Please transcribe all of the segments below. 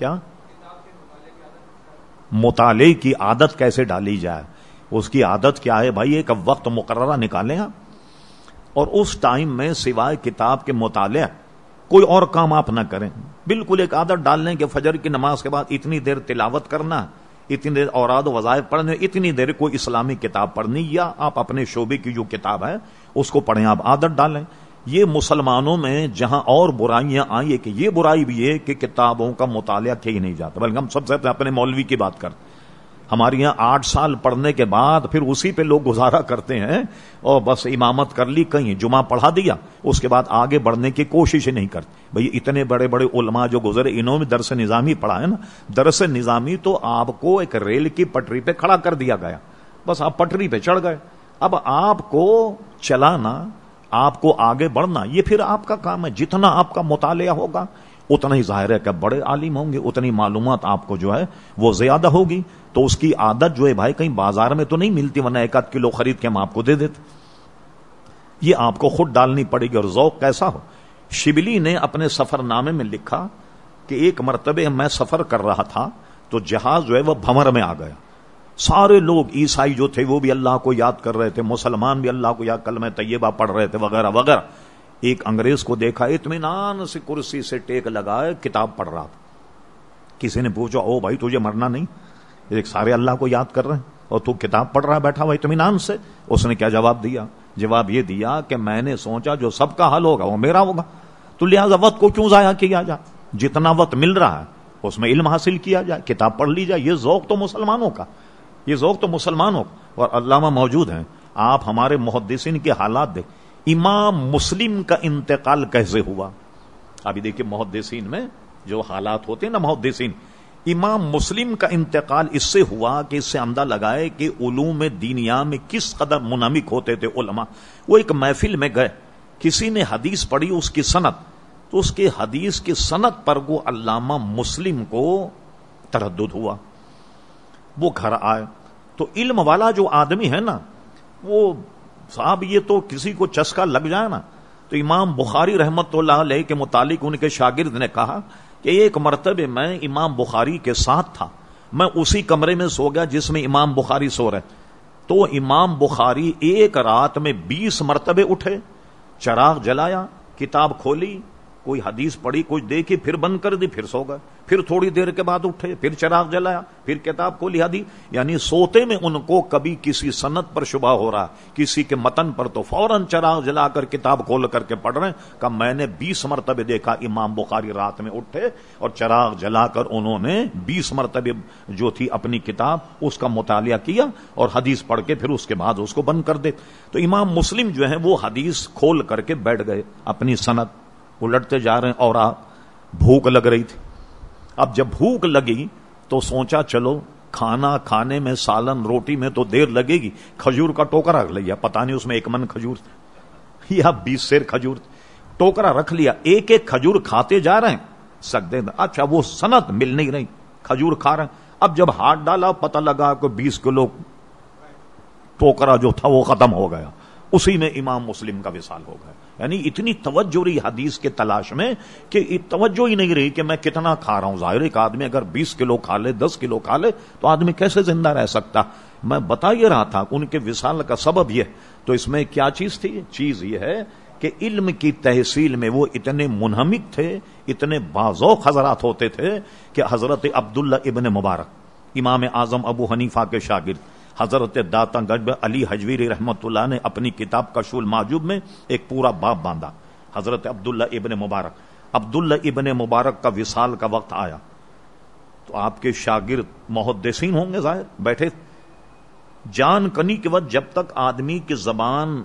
کیا؟ مطالعے کی عادت کیسے ڈالی جائے؟ اس کی عادت کیا ہے بھائی؟ ایک وقت مقررہ نکالیں آپ۔ اور اس ٹائم میں سوائے کتاب کے مطالعہ کوئی اور کام آپ نہ کریں۔ بالکل ایک عادت ڈال لیں کہ فجر کی نماز کے بعد اتنی دیر تلاوت کرنا، اتنی دیر اوراد و وظائف پڑھنے، اتنی دیر کوئی اسلامی کتاب پڑھنی، یا آپ اپنے شعبے کی جو کتاب ہے، اس کو پڑھیں۔ آپ عادت ڈالیں یہ مسلمانوں میں جہاں اور برائیاں آئی کہ یہ برائی بھی ہے کہ کتابوں کا مطالعہ کیا ہی نہیں جاتا۔ بلکہ ہم سب سے اپنے مولوی کی بات کرتے ہمارے یہاں آٹھ سال پڑھنے کے بعد پھر اسی پہ لوگ گزارا کرتے ہیں۔ اور بس امامت کر لی، کہیں جمعہ پڑھا دیا، اس کے بعد آگے بڑھنے کی کوشش ہی نہیں کرتے۔ بھئی اتنے بڑے بڑے علماء جو گزرے، انہوں میں درس نظامی پڑھا ہے نا۔ درس نظامی تو آپ کو ایک ریل کی پٹری پہ کھڑا کر دیا گیا۔ بس آپ پٹری پہ چڑھ گئے۔ اب آپ کو چلانا آپ کو آگے بڑھنا، یہ پھر آپ کا کام ہے۔ جتنا آپ کا مطالعہ ہوگا، اتنا ہی ظاہر ہے کہ بڑے عالم ہوں گے، اتنی معلومات آپ کو جو ہے وہ زیادہ ہوگی۔ تو اس کی عادت جو ہے بھائی، کہیں بازار میں تو نہیں ملتی، ورنہ ایک آدھ کلو خرید کے ہم آپ کو دے دیتے۔ یہ آپ کو خود ڈالنی پڑے گی اور ذوق کیسا ہو۔ شبلی نے اپنے سفر نامے میں لکھا کہ ایک مرتبہ میں سفر کر رہا تھا تو جہاز جو ہے وہ بھمر میں آ گیا۔ سارے لوگ عیسائی جو تھے وہ بھی اللہ کو یاد کر رہے تھے، مسلمان بھی اللہ کو یاد کل میں طیبہ پڑھ رہے تھے، وغیرہ وغیرہ۔ ایک انگریز کو دیکھا، اطمینان سے کرسی سے ٹیک لگائے، کتاب پڑھ رہا تھا۔ کسی نے پوچھا، او بھائی، تجھے مرنا نہیں؟ ایک سارے اللہ کو یاد کر رہے ہیں۔ اور تو کتاب پڑھ رہا بیٹھا ہوا اطمینان سے۔ اس نے کیا جواب دیا؟ جواب یہ دیا کہ میں نے سوچا، جو سب کا حل ہوگا وہ میرا ہوگا۔ تو لہٰذا وقت کو کیوں ضائع کیا جائے؟ جتنا وقت مل رہا ہے، اس میں علم حاصل کیا جائے، کتاب پڑھ لی جائے۔ یہ ذوق تو مسلمانوں کا۔ یہ ذوق تو مسلمانوں اور علامہ موجود ہیں۔ آپ ہمارے محدثین کے حالات دیکھ۔ امام مسلم کا انتقال کیسے ہوا؟ ابھی دیکھیے محدثین میں جو حالات ہوتے ہیں نا محدثین۔ امام مسلم کا انتقال اس سے ہوا کہ اس سے اندازہ لگائے کہ علوم دینیا میں کس قدر منامک ہوتے تھے علماء۔ وہ ایک محفل میں گئے۔ کسی نے حدیث پڑھی اس کی صنعت تو اس کے حدیث کی صنعت پر وہ علامہ مسلم کو تردد ہوا۔ وہ گھر آئے۔ تو علم والا جو آدمی ہے نا، وہ صاحب یہ تو کسی کو چسکا لگ جائے نا۔ تو امام بخاری رحمت اللہ علیہ کے متعلق ان کے شاگرد نے کہا کہ ایک مرتبہ میں امام بخاری کے ساتھ تھا۔ میں اسی کمرے میں سو گیا جس میں امام بخاری سو رہے۔ تو امام بخاری ایک رات میں بیس مرتبے اٹھے، چراغ جلایا، کتاب کھولی، کوئی حدیث پڑھی کچھ دیکھی، پھر بند کر دی، پھر سو گئے۔ پھر تھوڑی دیر کے بعد اٹھے، پھر چراغ جلایا، پھر کتاب کو لیا دی یعنی سوتے میں ان کو کبھی کسی صنعت پر شبہ ہو رہا، کسی کے متن پر تو فوراً چراغ جلا کر کتاب کھول کر کے پڑھ رہے کہ میں نے بیس مرتبہ دیکھا امام بخاری رات میں اٹھے اور چراغ جلا کر انہوں نے بیس مرتبہ جو تھی اپنی کتاب اس کا مطالعہ کیا اور حدیث پڑھ کے پھر اس کے بعد اس کو بند کر دے۔ تو امام مسلم جو ہے وہ حدیث کھول کر کے بیٹھ گئے، اپنی صنعت الٹتے جا رہے ہیں اور بھوک لگ رہی تھی۔ اب جب بھوک لگی تو سوچا چلو کھانا کھانے میں سالن روٹی میں تو دیر لگے گی۔ کھجور کا ٹوکرا رکھ لیا۔ پتا نہیں اس میں ایک من کھجور یا بیس سیر کھجور ٹوکرا رکھ لیا۔ ایک ایک کھجور کھاتے جا رہے ہیں۔ سکتے اچھا وہ سنت مل نہیں رہی۔ کھجور کھا رہے ہیں۔ اب جب ہاتھ ڈالا پتا لگا کہ بیس کلو ٹوکرا جو تھا وہ ختم ہو گیا۔ اسی میں امام مسلم کا وصال ہو گیا۔ یعنی اتنی توجہ رہی حدیث کے تلاش میں کہ توجہ ہی نہیں رہی کہ میں کتنا کھا رہا ہوں۔ ظاہر ایک آدمی اگر بیس کلو کھا لے، دس کلو کھا لے، تو آدمی کیسے زندہ رہ سکتا؟ میں بتا یہ رہا تھا ان کے وصال کا سبب یہ تو اس میں کیا چیز تھی؟ چیز یہ ہے کہ علم کی تحصیل میں وہ اتنے منہمک تھے، اتنے بازوق حضرات ہوتے تھے کہ حضرت عبداللہ ابن مبارک، امام اعظم ابو حنیفہ کے شاگرد حضرت داتا گجب علی حجویری رحمت اللہ نے اپنی کتاب کشول معجوب میں ایک پورا باب باندھا۔ حضرت عبداللہ ابن مبارک۔ عبداللہ ابن مبارک کا وصال کا وقت آیا۔ تو آپ کے شاگرد محدثین ہوں گے ظاہر۔ بیٹھے۔ جان کنی کے وقت جب تک آدمی کی زبان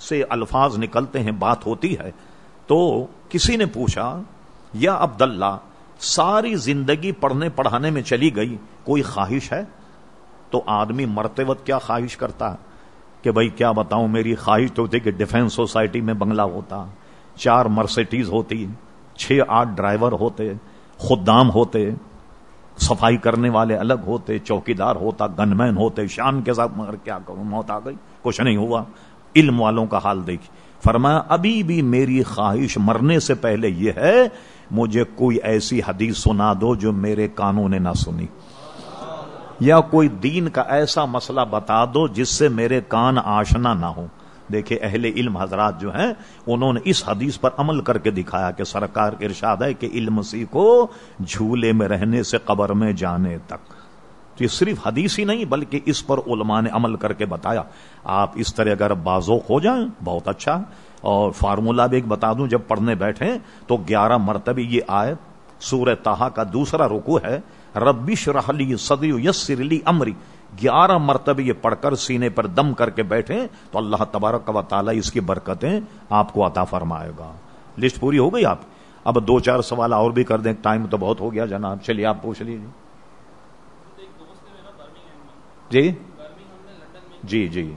سے الفاظ نکلتے ہیں، بات ہوتی ہے۔ تو کسی نے پوچھا، یا عبداللہ، ساری زندگی پڑھنے پڑھانے میں چلی گئی، کوئی خواہش ہے؟ تو آدمی مرتے وقت کیا خواہش کرتا کہ بھائی کیا بتاؤں، میری خواہش تو ہوتی کہ ڈیفینس سوسائٹی میں بنگلہ ہوتا، چار مرسیٹیز ہوتی، چھ، آٹھ ڈرائیور ہوتے، خدام ہوتے، صفائی کرنے والے الگ ہوتے، چوکیدار ہوتا گن مین ہوتے، شان کے ساتھ مگر کیا کروں، موت آ گئی، کچھ نہیں ہوا۔ علم والوں کا حال دیکھی۔ فرمایا، ابھی بھی میری خواہش مرنے سے پہلے یہ ہے، مجھے کوئی ایسی حدیث سنا دو جو میرے کانوں نے نہ سنی۔ یا کوئی دین کا ایسا مسئلہ بتا دو جس سے میرے کان آشنا نہ ہو دیکھیں اہل علم حضرات جو ہیں، انہوں نے اس حدیث پر عمل کر کے دکھایا کہ سرکار ارشاد ہے کہ علم سی کو جھولے میں رہنے سے قبر میں جانے تک۔ تو یہ صرف حدیث ہی نہیں، بلکہ اس پر علماء نے عمل کر کے بتایا۔ آپ اس طرح اگر بازوق ہو جائیں، بہت اچھا۔ اور فارمولا بھی ایک بتا دوں، جب پڑھنے بیٹھے تو گیارہ مرتبہ یہ آئے سورہ تاہا کا دوسرا رکو ہے۔ ربش رحلی صدی یسر لی امری۔ گیارہ مرتبہ یہ پڑھ کر سینے پر دم کر کے بیٹھے تو اللہ تبارک و تعالی اس کی برکتیں آپ کو عطا فرمائے گا۔ لسٹ پوری ہو گئی آپ؟ اب دو چار سوال اور بھی کر دیں ٹائم تو بہت ہو گیا جناب۔ چلیے آپ پوچھ لیجیے جی؟ جی جی۔